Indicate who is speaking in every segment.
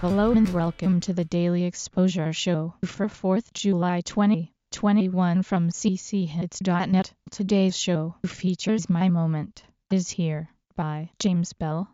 Speaker 1: Hello and welcome to the Daily Exposure Show for 4th July 2021 from cchits.net. Today's show features My Moment is Here by James Bell.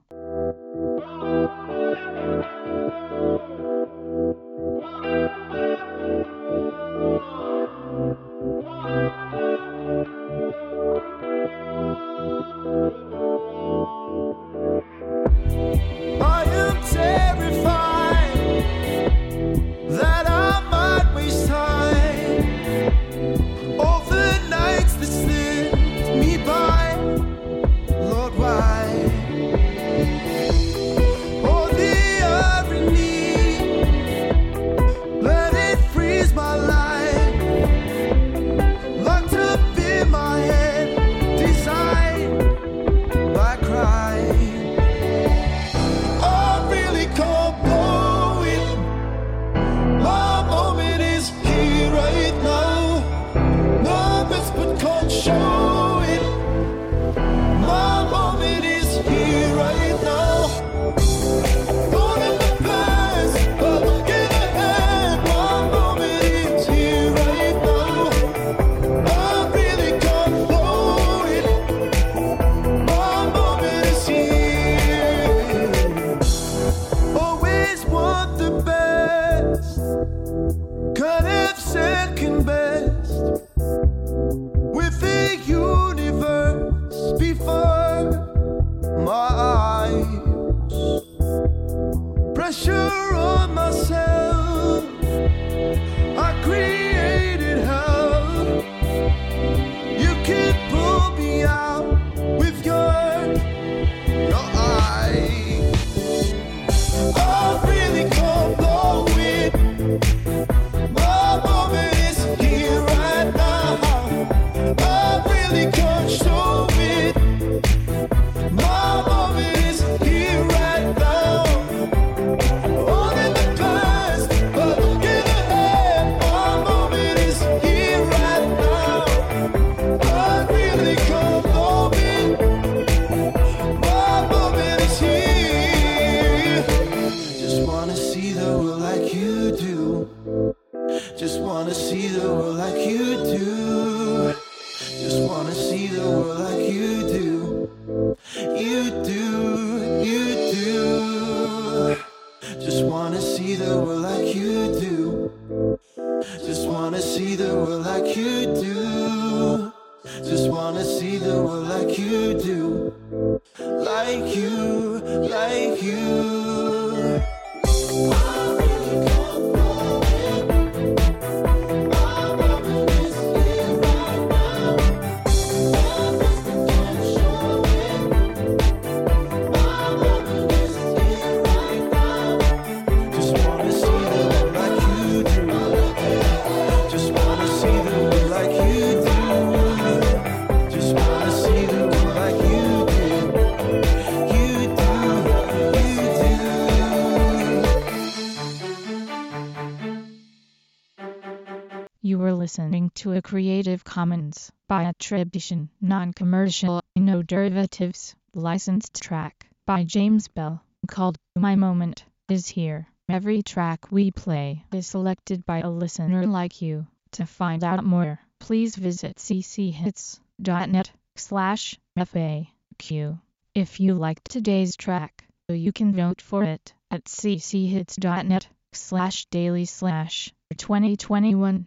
Speaker 2: Really can't you do. Just wanna see the world like you do. Just wanna see the world like you do. Like you, like you.
Speaker 1: Listening to a Creative Commons by attribution, non-commercial, no derivatives, licensed track by James Bell called My Moment is Here. Every track we play is selected by a listener like you. To find out more, please visit cchits.net slash FAQ. If you liked today's track, you can vote for it at cchits.net slash daily slash 2021